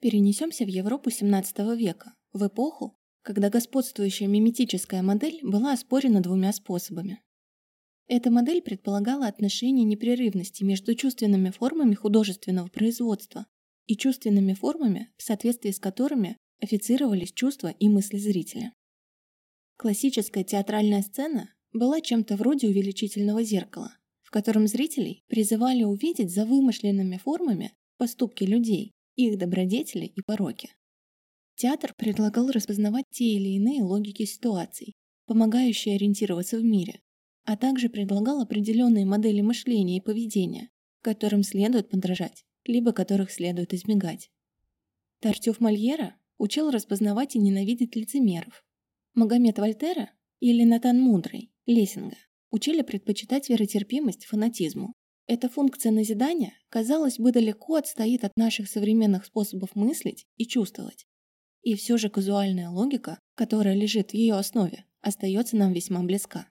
Перенесемся в Европу XVII века, в эпоху, когда господствующая миметическая модель была оспорена двумя способами. Эта модель предполагала отношение непрерывности между чувственными формами художественного производства и чувственными формами, в соответствии с которыми официровались чувства и мысли зрителя. Классическая театральная сцена была чем-то вроде увеличительного зеркала, в котором зрителей призывали увидеть за вымышленными формами поступки людей, их добродетели и пороки. Театр предлагал распознавать те или иные логики ситуаций, помогающие ориентироваться в мире, а также предлагал определенные модели мышления и поведения, которым следует подражать, либо которых следует избегать. Тартюф Мольера учил распознавать и ненавидеть лицемеров. Магомед Вольтера или Натан Мудрый, Лессинга, учили предпочитать веротерпимость фанатизму, эта функция назидания, казалось бы, далеко отстоит от наших современных способов мыслить и чувствовать. И все же казуальная логика, которая лежит в ее основе, остается нам весьма близка.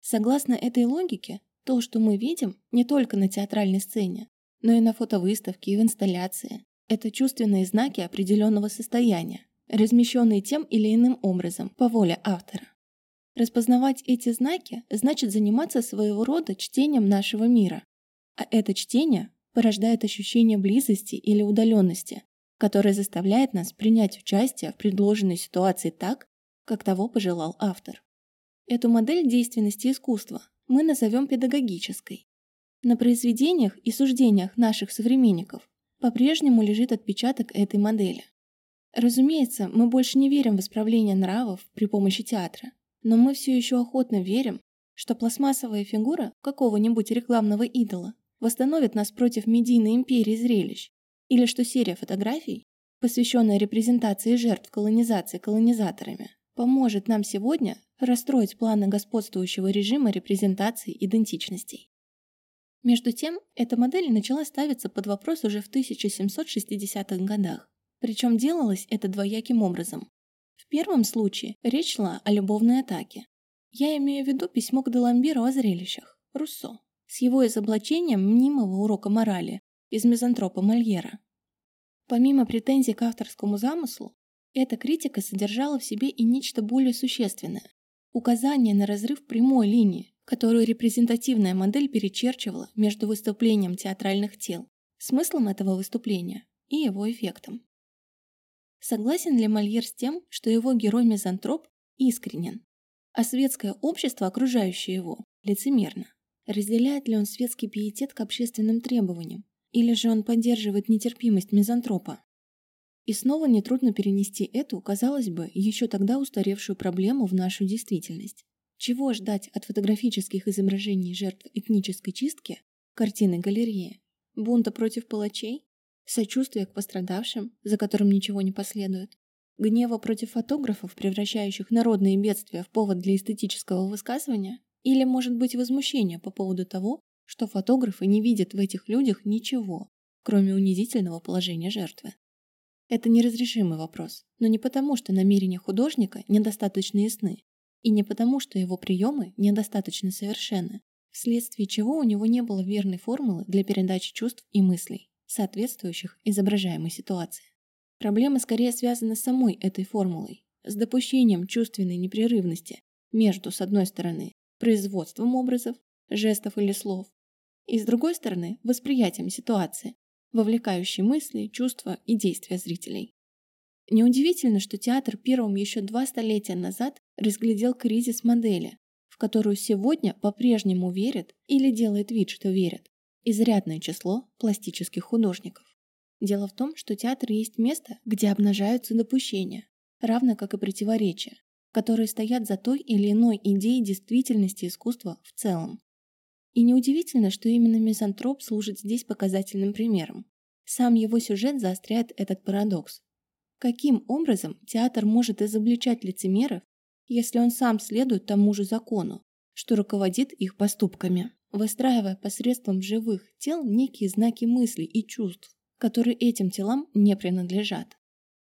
Согласно этой логике, то, что мы видим не только на театральной сцене, но и на фотовыставке и в инсталляции, это чувственные знаки определенного состояния, размещенные тем или иным образом по воле автора. Распознавать эти знаки значит заниматься своего рода чтением нашего мира, а это чтение порождает ощущение близости или удаленности, которое заставляет нас принять участие в предложенной ситуации так, как того пожелал автор. Эту модель действенности искусства мы назовем педагогической. На произведениях и суждениях наших современников по-прежнему лежит отпечаток этой модели. Разумеется, мы больше не верим в исправление нравов при помощи театра, но мы все еще охотно верим, что пластмассовая фигура какого-нибудь рекламного идола восстановит нас против медийной империи зрелищ, или что серия фотографий, посвященная репрезентации жертв колонизации колонизаторами, поможет нам сегодня расстроить планы господствующего режима репрезентации идентичностей. Между тем, эта модель начала ставиться под вопрос уже в 1760-х годах. Причем делалось это двояким образом. В первом случае речь шла о любовной атаке. Я имею в виду письмо к Деламбиру о зрелищах, Руссо с его изоблачением мнимого урока морали из мизантропа Мольера. Помимо претензий к авторскому замыслу, эта критика содержала в себе и нечто более существенное – указание на разрыв прямой линии, которую репрезентативная модель перечерчивала между выступлением театральных тел, смыслом этого выступления и его эффектом. Согласен ли Мольер с тем, что его герой-мизантроп искренен, а светское общество, окружающее его, лицемерно? Разделяет ли он светский пиетет к общественным требованиям? Или же он поддерживает нетерпимость мизантропа? И снова нетрудно перенести эту, казалось бы, еще тогда устаревшую проблему в нашу действительность. Чего ждать от фотографических изображений жертв этнической чистки, картины галереи, бунта против палачей, сочувствия к пострадавшим, за которым ничего не последует, гнева против фотографов, превращающих народные бедствия в повод для эстетического высказывания, или, может быть, возмущение по поводу того, что фотографы не видят в этих людях ничего, кроме унизительного положения жертвы. Это неразрешимый вопрос, но не потому, что намерения художника недостаточно ясны, и не потому, что его приемы недостаточно совершенны, вследствие чего у него не было верной формулы для передачи чувств и мыслей, соответствующих изображаемой ситуации. Проблема скорее связана с самой этой формулой, с допущением чувственной непрерывности между, с одной стороны, производством образов, жестов или слов, и, с другой стороны, восприятием ситуации, вовлекающей мысли, чувства и действия зрителей. Неудивительно, что театр первым еще два столетия назад разглядел кризис модели, в которую сегодня по-прежнему верят или делает вид, что верят, изрядное число пластических художников. Дело в том, что театр есть место, где обнажаются допущения, равно как и противоречия, которые стоят за той или иной идеей действительности искусства в целом. И неудивительно, что именно мизантроп служит здесь показательным примером. Сам его сюжет заостряет этот парадокс. Каким образом театр может изобличать лицемеров, если он сам следует тому же закону, что руководит их поступками, выстраивая посредством живых тел некие знаки мыслей и чувств, которые этим телам не принадлежат?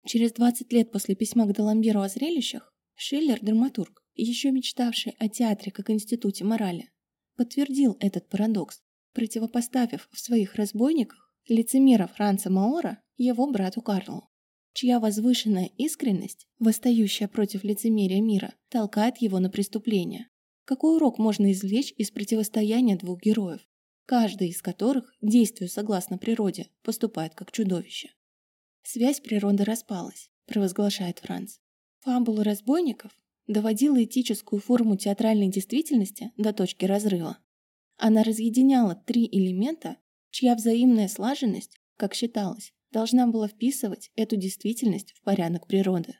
Через 20 лет после письма к Даламберу о зрелищах Шиллер, драматург, еще мечтавший о театре как институте морали, подтвердил этот парадокс, противопоставив в своих разбойниках лицемера Франца Маора его брату Карлу, чья возвышенная искренность, восстающая против лицемерия мира, толкает его на преступление. Какой урок можно извлечь из противостояния двух героев, каждый из которых, действуя согласно природе, поступает как чудовище? Связь природы распалась, провозглашает Франц. Фабула разбойников доводила этическую форму театральной действительности до точки разрыва. Она разъединяла три элемента, чья взаимная слаженность, как считалось, должна была вписывать эту действительность в порядок природы.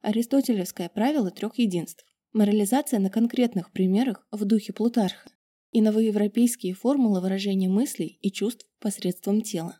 Аристотелевское правило трех единств морализация на конкретных примерах в духе Плутарха и новоевропейские формулы выражения мыслей и чувств посредством тела.